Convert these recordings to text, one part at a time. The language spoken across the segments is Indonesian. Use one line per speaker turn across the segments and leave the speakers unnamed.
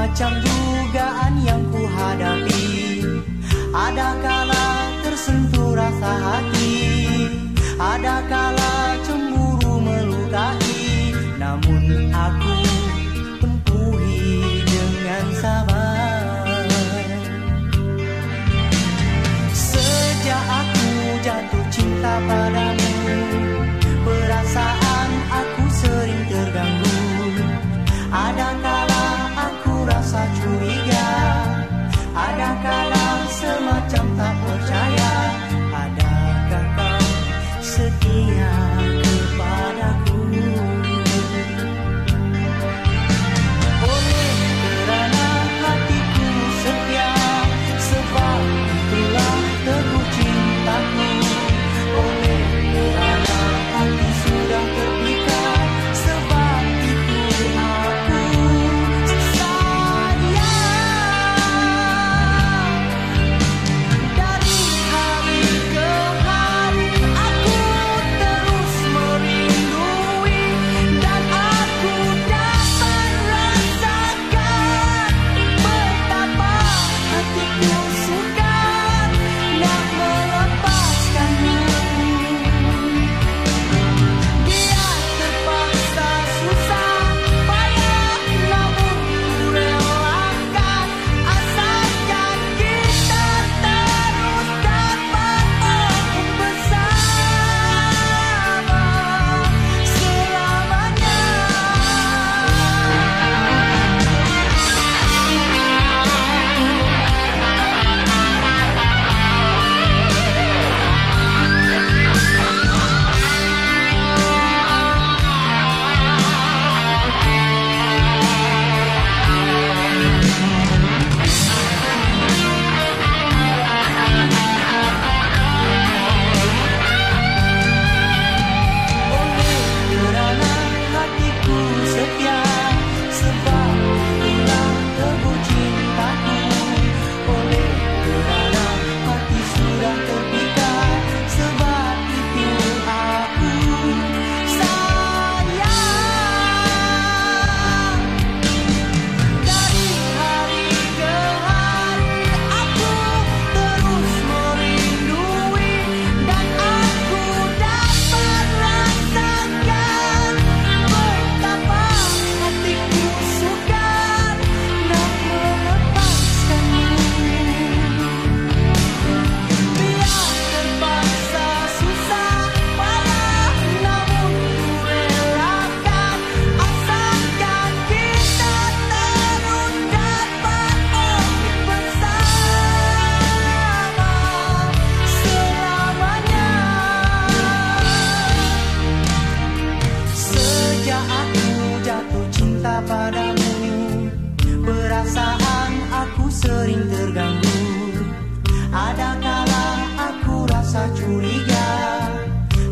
macam dugaan yang kuhadapi. Ada kala tersentuh rasa hati? Ada kala cemburu melukai? Namun aku 像大火炸裂 Aku jatuh cinta padamu. Perasaan aku sering terganggu. Ada kala aku rasa curiga?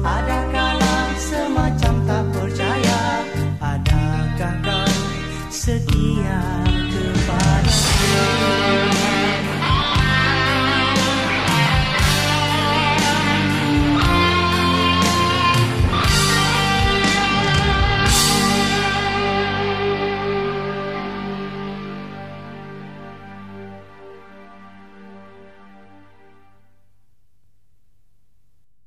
Ada kala semacam tak percaya? Adakah kau setia?